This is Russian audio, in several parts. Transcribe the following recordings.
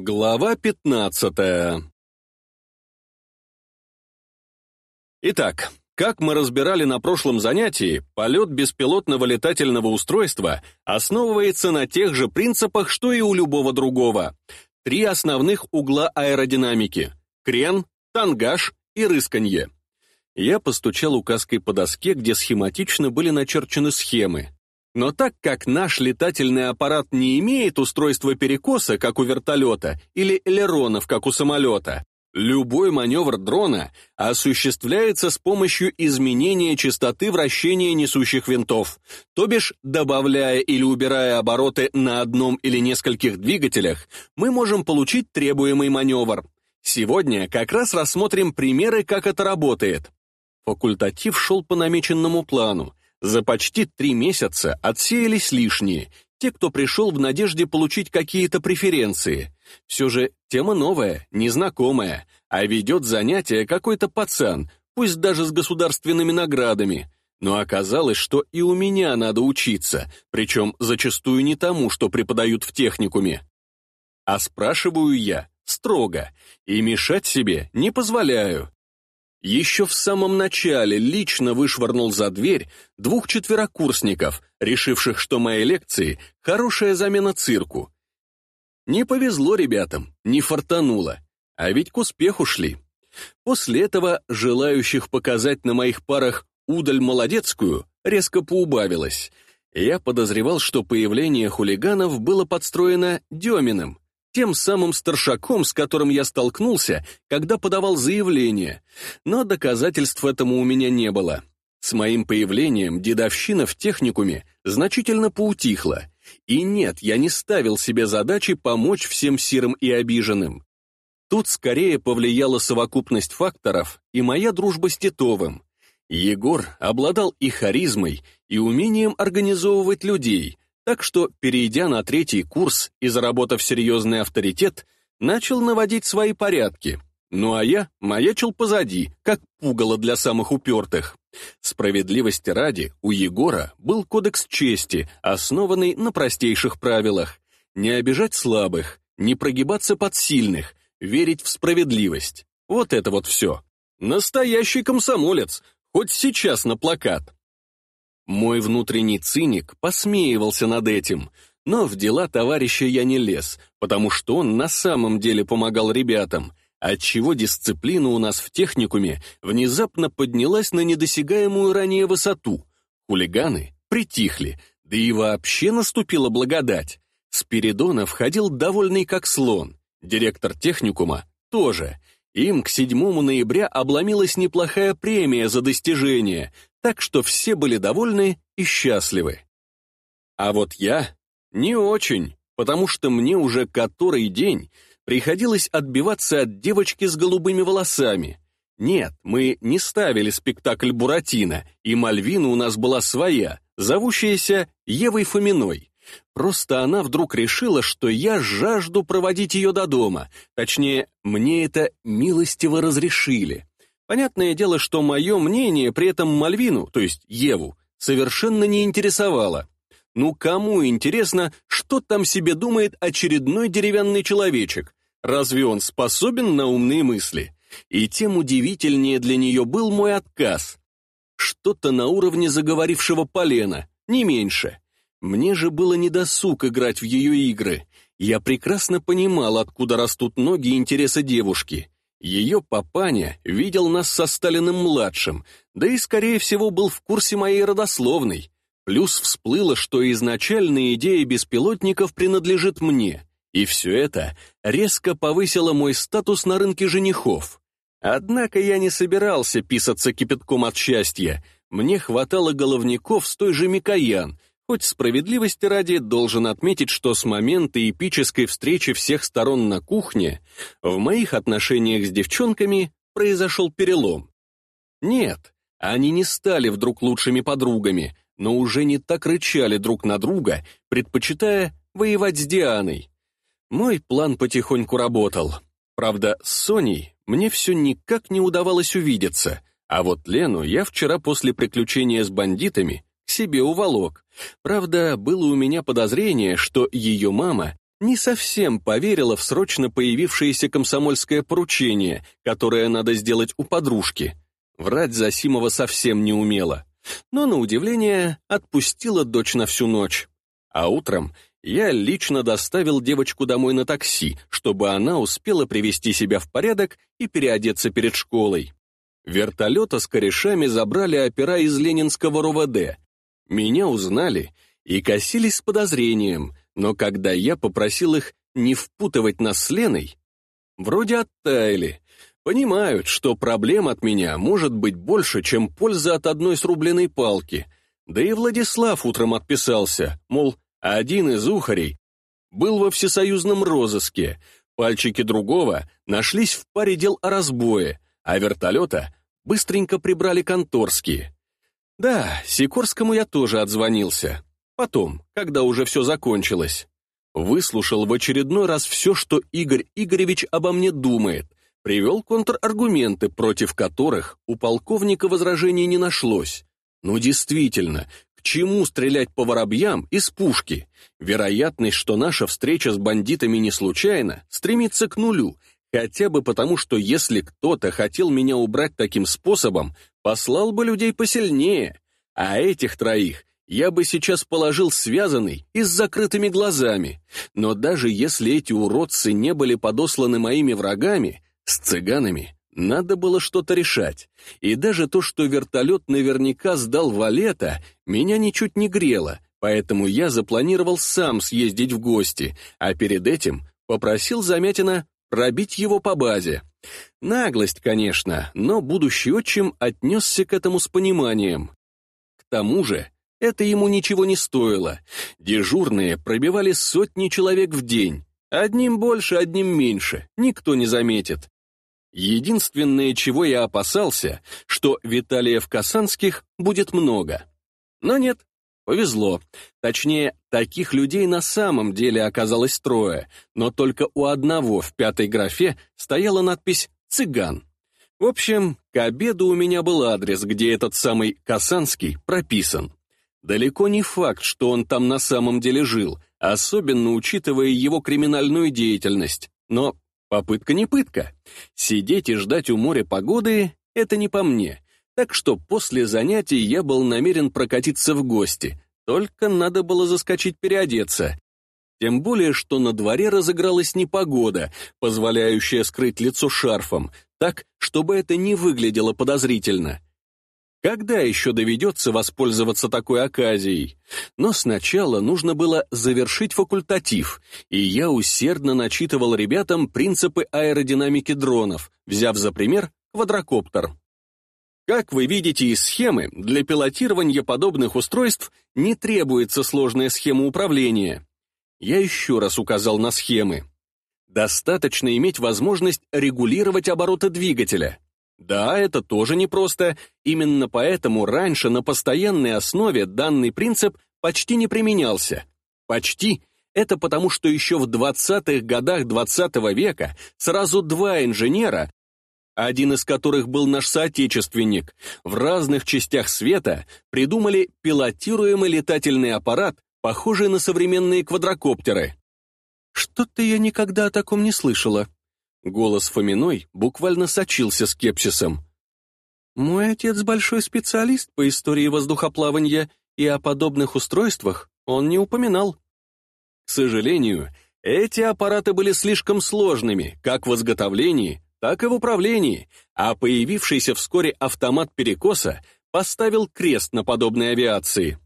Глава 15 Итак, как мы разбирали на прошлом занятии, полет беспилотного летательного устройства основывается на тех же принципах, что и у любого другого. Три основных угла аэродинамики – крен, тангаж и рысканье. Я постучал указкой по доске, где схематично были начерчены схемы. Но так как наш летательный аппарат не имеет устройства перекоса, как у вертолета, или элеронов, как у самолета, любой маневр дрона осуществляется с помощью изменения частоты вращения несущих винтов, то бишь, добавляя или убирая обороты на одном или нескольких двигателях, мы можем получить требуемый маневр. Сегодня как раз рассмотрим примеры, как это работает. Факультатив шел по намеченному плану. За почти три месяца отсеялись лишние, те, кто пришел в надежде получить какие-то преференции. Все же тема новая, незнакомая, а ведет занятие какой-то пацан, пусть даже с государственными наградами. Но оказалось, что и у меня надо учиться, причем зачастую не тому, что преподают в техникуме. А спрашиваю я строго, и мешать себе не позволяю. Еще в самом начале лично вышвырнул за дверь двух четверокурсников, решивших, что мои лекции — хорошая замена цирку. Не повезло ребятам, не фартануло, а ведь к успеху шли. После этого желающих показать на моих парах удаль молодецкую резко поубавилось. Я подозревал, что появление хулиганов было подстроено Деминым, тем самым старшаком, с которым я столкнулся, когда подавал заявление, но доказательств этому у меня не было. С моим появлением дедовщина в техникуме значительно поутихла. И нет, я не ставил себе задачи помочь всем сирым и обиженным. Тут скорее повлияла совокупность факторов и моя дружба с Титовым. Егор обладал и харизмой, и умением организовывать людей, так что, перейдя на третий курс и заработав серьезный авторитет, начал наводить свои порядки. Ну а я маячил позади, как пугало для самых упертых. Справедливости ради, у Егора был кодекс чести, основанный на простейших правилах. Не обижать слабых, не прогибаться под сильных, верить в справедливость. Вот это вот все. Настоящий комсомолец, хоть сейчас на плакат. Мой внутренний циник посмеивался над этим, но в дела товарища я не лез, потому что он на самом деле помогал ребятам, отчего дисциплина у нас в техникуме внезапно поднялась на недосягаемую ранее высоту. Хулиганы притихли, да и вообще наступила благодать. Спиридонов ходил довольный как слон, директор техникума тоже. Им к 7 ноября обломилась неплохая премия за достижение, так что все были довольны и счастливы. А вот я не очень, потому что мне уже который день приходилось отбиваться от девочки с голубыми волосами. Нет, мы не ставили спектакль «Буратино», и Мальвина у нас была своя, зовущаяся Евой Фоминой. Просто она вдруг решила, что я жажду проводить ее до дома, точнее, мне это милостиво разрешили. Понятное дело, что мое мнение при этом Мальвину, то есть Еву, совершенно не интересовало. Ну кому интересно, что там себе думает очередной деревянный человечек? Разве он способен на умные мысли? И тем удивительнее для нее был мой отказ. Что-то на уровне заговорившего полена, не меньше. Мне же было недосуг играть в ее игры. Я прекрасно понимал, откуда растут ноги интереса девушки. Ее папаня видел нас со Сталиным-младшим, да и, скорее всего, был в курсе моей родословной. Плюс всплыло, что изначальная идея беспилотников принадлежит мне, и все это резко повысило мой статус на рынке женихов. Однако я не собирался писаться кипятком от счастья. Мне хватало головников с той же Микоян, Хоть справедливости ради должен отметить, что с момента эпической встречи всех сторон на кухне в моих отношениях с девчонками произошел перелом. Нет, они не стали вдруг лучшими подругами, но уже не так рычали друг на друга, предпочитая воевать с Дианой. Мой план потихоньку работал. Правда, с Соней мне все никак не удавалось увидеться, а вот Лену я вчера после приключения с бандитами к себе уволок. Правда, было у меня подозрение, что ее мама не совсем поверила в срочно появившееся комсомольское поручение, которое надо сделать у подружки. Врать Засимова совсем не умела. Но, на удивление, отпустила дочь на всю ночь. А утром я лично доставил девочку домой на такси, чтобы она успела привести себя в порядок и переодеться перед школой. Вертолета с корешами забрали опера из Ленинского РОВД. Меня узнали и косились с подозрением, но когда я попросил их не впутывать нас с Леной, вроде оттаяли, понимают, что проблем от меня может быть больше, чем польза от одной срубленной палки. Да и Владислав утром отписался, мол, один из ухарей был во всесоюзном розыске, пальчики другого нашлись в паре дел о разбое, а вертолета быстренько прибрали конторские. Да, Сикорскому я тоже отзвонился. Потом, когда уже все закончилось. Выслушал в очередной раз все, что Игорь Игоревич обо мне думает, привел контраргументы, против которых у полковника возражений не нашлось. Ну действительно, к чему стрелять по воробьям из пушки? Вероятность, что наша встреча с бандитами не случайна, стремится к нулю, хотя бы потому, что если кто-то хотел меня убрать таким способом, послал бы людей посильнее, а этих троих я бы сейчас положил связанный и с закрытыми глазами. Но даже если эти уродцы не были подосланы моими врагами, с цыганами надо было что-то решать. И даже то, что вертолет наверняка сдал Валета, меня ничуть не грело, поэтому я запланировал сам съездить в гости, а перед этим попросил Замятина пробить его по базе. Наглость, конечно, но будущий отчим отнесся к этому с пониманием. К тому же, это ему ничего не стоило. Дежурные пробивали сотни человек в день. Одним больше, одним меньше. Никто не заметит. Единственное, чего я опасался, что Виталиев-Касанских будет много. Но нет, повезло. Точнее, таких людей на самом деле оказалось трое, но только у одного в пятой графе стояла надпись «Цыган». В общем, к обеду у меня был адрес, где этот самый Касанский прописан. Далеко не факт, что он там на самом деле жил, особенно учитывая его криминальную деятельность. Но попытка не пытка. Сидеть и ждать у моря погоды — это не по мне. Так что после занятий я был намерен прокатиться в гости. Только надо было заскочить переодеться. Тем более, что на дворе разыгралась непогода, позволяющая скрыть лицо шарфом, так, чтобы это не выглядело подозрительно. Когда еще доведется воспользоваться такой оказией? Но сначала нужно было завершить факультатив, и я усердно начитывал ребятам принципы аэродинамики дронов, взяв за пример квадрокоптер. Как вы видите из схемы, для пилотирования подобных устройств не требуется сложная схема управления. Я еще раз указал на схемы. Достаточно иметь возможность регулировать обороты двигателя. Да, это тоже непросто, именно поэтому раньше на постоянной основе данный принцип почти не применялся. Почти — это потому, что еще в 20-х годах 20 -го века сразу два инженера, один из которых был наш соотечественник, в разных частях света придумали пилотируемый летательный аппарат, похожий на современные квадрокоптеры. Что-то я никогда о таком не слышала, Голос Фоминой буквально сочился скепсисом. «Мой отец большой специалист по истории воздухоплавания, и о подобных устройствах он не упоминал». К сожалению, эти аппараты были слишком сложными, как в изготовлении, так и в управлении, а появившийся вскоре автомат перекоса поставил крест на подобной авиации.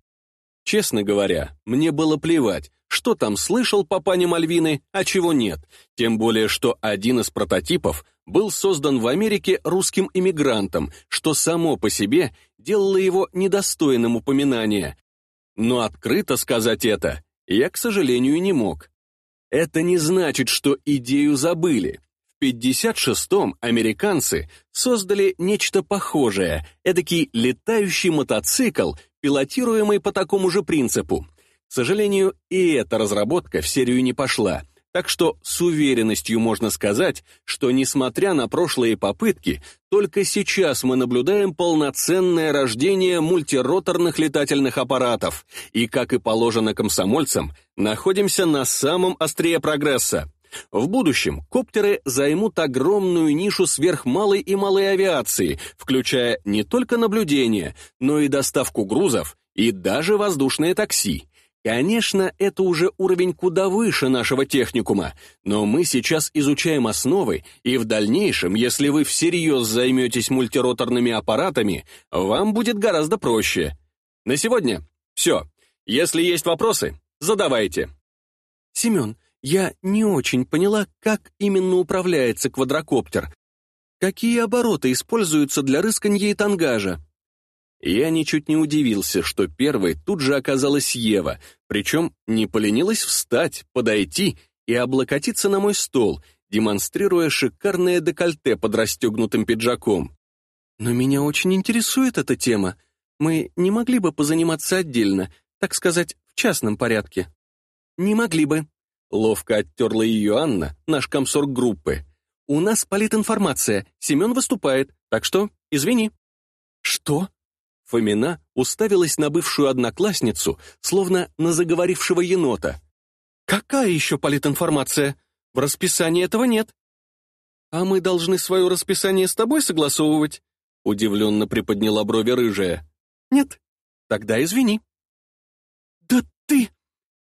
Честно говоря, мне было плевать, что там слышал папаня Мальвины, а чего нет, тем более что один из прототипов был создан в Америке русским иммигрантом, что само по себе делало его недостойным упоминания. Но открыто сказать это я, к сожалению, не мог. Это не значит, что идею забыли. В 56-м американцы создали нечто похожее, эдакий летающий мотоцикл, пилотируемый по такому же принципу. К сожалению, и эта разработка в серию не пошла, так что с уверенностью можно сказать, что, несмотря на прошлые попытки, только сейчас мы наблюдаем полноценное рождение мультироторных летательных аппаратов, и, как и положено комсомольцам, находимся на самом острие прогресса. В будущем коптеры займут огромную нишу сверхмалой и малой авиации, включая не только наблюдение, но и доставку грузов и даже воздушное такси. Конечно, это уже уровень куда выше нашего техникума, но мы сейчас изучаем основы, и в дальнейшем, если вы всерьез займетесь мультироторными аппаратами, вам будет гораздо проще. На сегодня все. Если есть вопросы, задавайте. Семен, я не очень поняла, как именно управляется квадрокоптер. Какие обороты используются для рысканья и тангажа? Я ничуть не удивился, что первой тут же оказалась Ева, причем не поленилась встать, подойти и облокотиться на мой стол, демонстрируя шикарное декольте под расстегнутым пиджаком. «Но меня очень интересует эта тема. Мы не могли бы позаниматься отдельно, так сказать, в частном порядке?» «Не могли бы», Ловко оттерла ее Анна, наш комсорг группы. «У нас политинформация, Семен выступает, так что извини». «Что?» Фомина уставилась на бывшую одноклассницу, словно на заговорившего енота. «Какая еще политинформация? В расписании этого нет». «А мы должны свое расписание с тобой согласовывать?» Удивленно приподняла брови рыжая. «Нет». «Тогда извини». «Да ты...»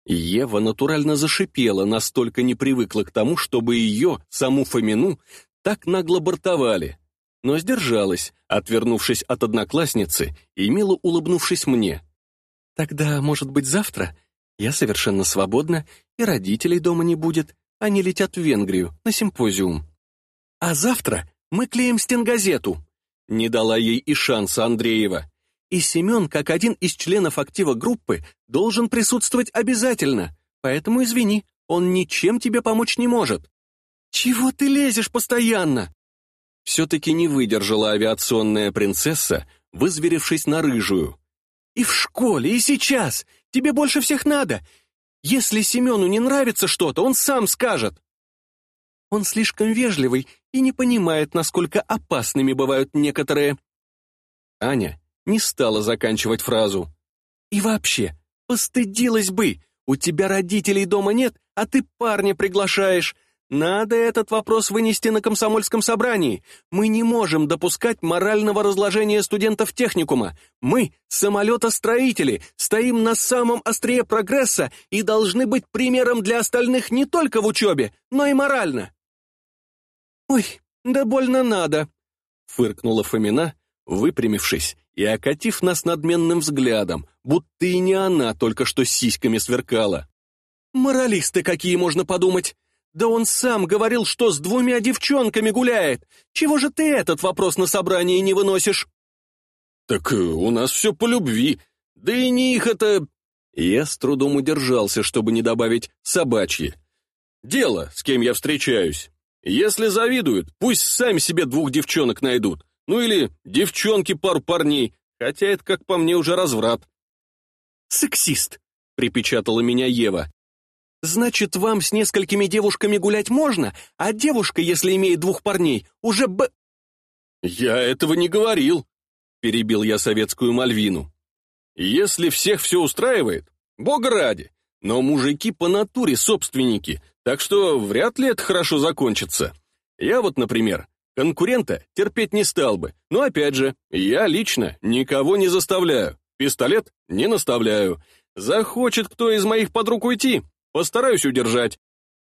Ева натурально зашипела, настолько не привыкла к тому, чтобы ее, саму Фомину, так нагло бортовали. Но сдержалась, отвернувшись от одноклассницы и мило улыбнувшись мне. «Тогда, может быть, завтра? Я совершенно свободна, и родителей дома не будет. Они летят в Венгрию, на симпозиум. А завтра мы клеим стенгазету». Не дала ей и шанса Андреева. И Семен, как один из членов актива группы, должен присутствовать обязательно. Поэтому извини, он ничем тебе помочь не может. Чего ты лезешь постоянно? Все-таки не выдержала авиационная принцесса, вызверившись на рыжую. И в школе, и сейчас. Тебе больше всех надо. Если Семену не нравится что-то, он сам скажет. Он слишком вежливый и не понимает, насколько опасными бывают некоторые. Аня не стала заканчивать фразу. «И вообще, постыдилась бы! У тебя родителей дома нет, а ты парня приглашаешь. Надо этот вопрос вынести на комсомольском собрании. Мы не можем допускать морального разложения студентов техникума. Мы, самолетостроители, стоим на самом острие прогресса и должны быть примером для остальных не только в учебе, но и морально». «Ой, да больно надо», — фыркнула Фомина, выпрямившись и окатив нас надменным взглядом, будто и не она только что сиськами сверкала. «Моралисты какие, можно подумать! Да он сам говорил, что с двумя девчонками гуляет! Чего же ты этот вопрос на собрании не выносишь?» «Так э, у нас все по любви, да и не их это...» Я с трудом удержался, чтобы не добавить «собачьи». «Дело, с кем я встречаюсь. Если завидуют, пусть сами себе двух девчонок найдут. Ну или девчонки пару парней, хотя это, как по мне, уже разврат. «Сексист», — припечатала меня Ева. «Значит, вам с несколькими девушками гулять можно, а девушка, если имеет двух парней, уже б...» «Я этого не говорил», — перебил я советскую Мальвину. «Если всех все устраивает, бога ради, но мужики по натуре собственники, так что вряд ли это хорошо закончится. Я вот, например, Конкурента терпеть не стал бы, но опять же, я лично никого не заставляю, пистолет не наставляю. Захочет кто из моих подруг уйти, постараюсь удержать.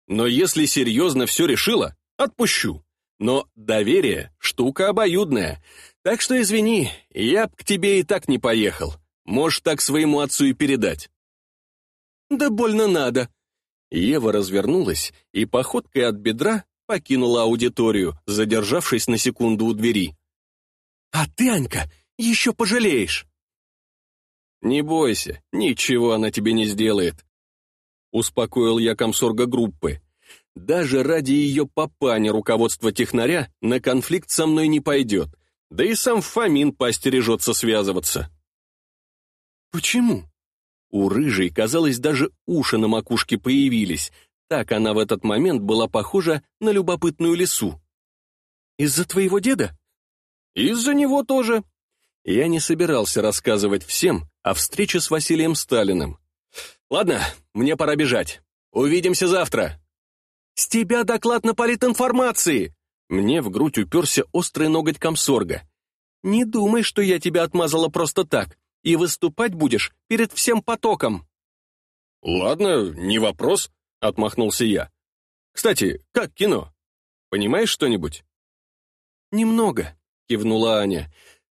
Но если серьезно все решила, отпущу. Но доверие — штука обоюдная. Так что извини, я б к тебе и так не поехал. Можешь так своему отцу и передать. Да больно надо. Ева развернулась и походкой от бедра покинула аудиторию, задержавшись на секунду у двери. «А ты, Анька, еще пожалеешь!» «Не бойся, ничего она тебе не сделает», — успокоил я комсорга группы. «Даже ради ее папани руководство технаря на конфликт со мной не пойдет, да и сам Фомин поостережется связываться». «Почему?» У рыжей, казалось, даже уши на макушке появились, так она в этот момент была похожа на любопытную лису. «Из-за твоего деда?» «Из-за него тоже». Я не собирался рассказывать всем о встрече с Василием Сталиным. Ладно, мне пора бежать. Увидимся завтра. С тебя доклад на политинформации! Мне в грудь уперся острый ноготь комсорга. Не думай, что я тебя отмазала просто так, и выступать будешь перед всем потоком. Ладно, не вопрос, отмахнулся я. Кстати, как кино? Понимаешь что-нибудь? Немного, кивнула Аня.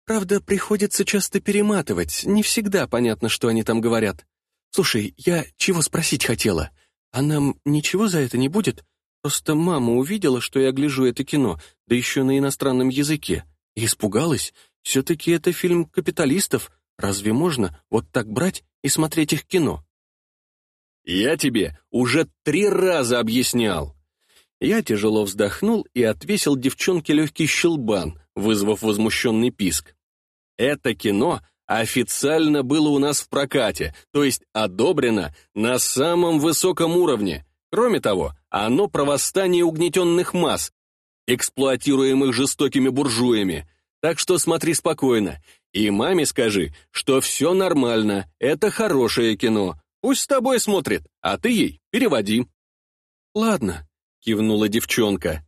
Правда, приходится часто перематывать, не всегда понятно, что они там говорят. Слушай, я чего спросить хотела? А нам ничего за это не будет? Просто мама увидела, что я гляжу это кино, да еще на иностранном языке, и испугалась. Все-таки это фильм капиталистов. Разве можно вот так брать и смотреть их кино? Я тебе уже три раза объяснял. Я тяжело вздохнул и отвесил девчонке легкий щелбан, вызвав возмущенный писк. Это кино официально было у нас в прокате, то есть одобрено на самом высоком уровне. Кроме того, оно про восстание угнетенных масс, эксплуатируемых жестокими буржуями. Так что смотри спокойно. И маме скажи, что все нормально, это хорошее кино. Пусть с тобой смотрит, а ты ей переводи. Ладно, кивнула девчонка.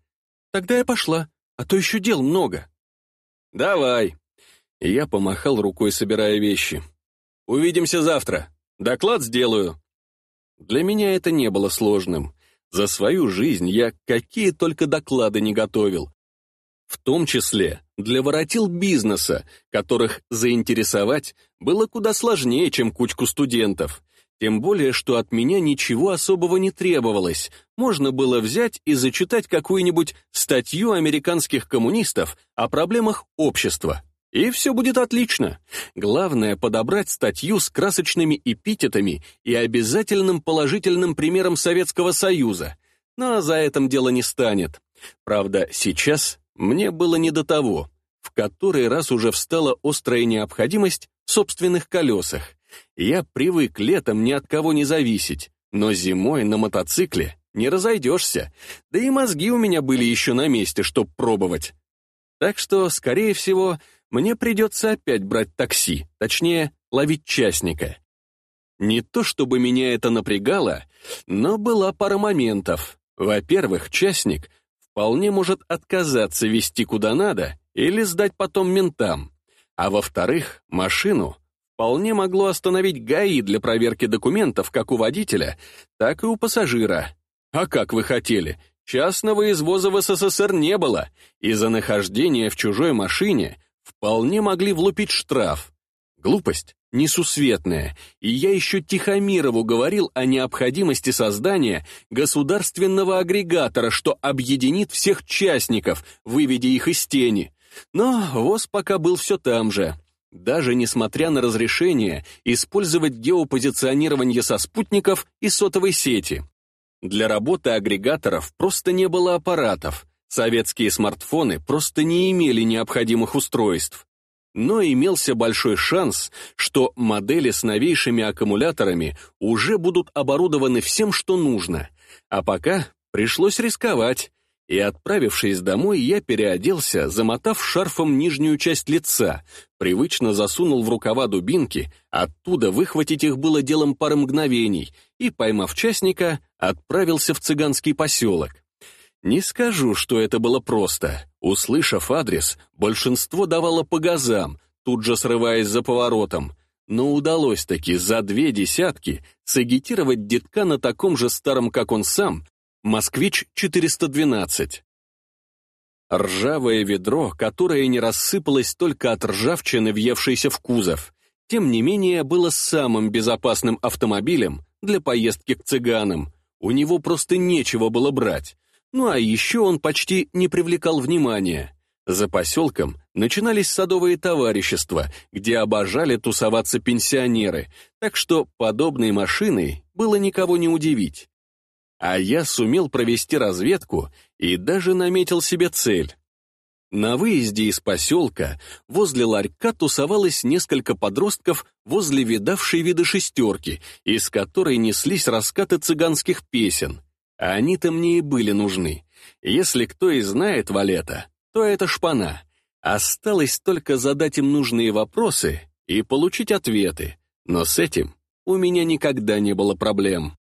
Тогда я пошла, а то еще дел много. Давай. Я помахал рукой, собирая вещи. Увидимся завтра. Доклад сделаю. Для меня это не было сложным. За свою жизнь я какие только доклады не готовил. В том числе для воротил бизнеса, которых заинтересовать было куда сложнее, чем кучку студентов. Тем более, что от меня ничего особого не требовалось. Можно было взять и зачитать какую-нибудь статью американских коммунистов о проблемах общества. И все будет отлично. Главное — подобрать статью с красочными эпитетами и обязательным положительным примером Советского Союза. Но за этим дело не станет. Правда, сейчас мне было не до того. В который раз уже встала острая необходимость в собственных колесах. Я привык летом ни от кого не зависеть, но зимой на мотоцикле не разойдешься. Да и мозги у меня были еще на месте, чтоб пробовать. Так что, скорее всего, мне придется опять брать такси, точнее, ловить частника. Не то чтобы меня это напрягало, но была пара моментов. Во-первых, частник вполне может отказаться вести куда надо или сдать потом ментам. А во-вторых, машину вполне могло остановить ГАИ для проверки документов как у водителя, так и у пассажира. А как вы хотели? Частного извоза в СССР не было, и за нахождение в чужой машине вполне могли влупить штраф. Глупость несусветная, и я еще Тихомирову говорил о необходимости создания государственного агрегатора, что объединит всех частников, выведя их из тени. Но ВОЗ пока был все там же. Даже несмотря на разрешение использовать геопозиционирование со спутников и сотовой сети. Для работы агрегаторов просто не было аппаратов, Советские смартфоны просто не имели необходимых устройств. Но имелся большой шанс, что модели с новейшими аккумуляторами уже будут оборудованы всем, что нужно. А пока пришлось рисковать. И, отправившись домой, я переоделся, замотав шарфом нижнюю часть лица, привычно засунул в рукава дубинки, оттуда выхватить их было делом пары мгновений, и, поймав частника, отправился в цыганский поселок. Не скажу, что это было просто. Услышав адрес, большинство давало по газам, тут же срываясь за поворотом. Но удалось таки за две десятки сагитировать детка на таком же старом, как он сам, «Москвич-412». Ржавое ведро, которое не рассыпалось только от ржавчины, въевшейся в кузов, тем не менее было самым безопасным автомобилем для поездки к цыганам. У него просто нечего было брать. Ну а еще он почти не привлекал внимания. За поселком начинались садовые товарищества, где обожали тусоваться пенсионеры, так что подобной машиной было никого не удивить. А я сумел провести разведку и даже наметил себе цель. На выезде из поселка возле ларька тусовалось несколько подростков возле видавшей виды шестерки, из которой неслись раскаты цыганских песен. А они-то мне и были нужны. Если кто и знает Валета, то это шпана. Осталось только задать им нужные вопросы и получить ответы. Но с этим у меня никогда не было проблем.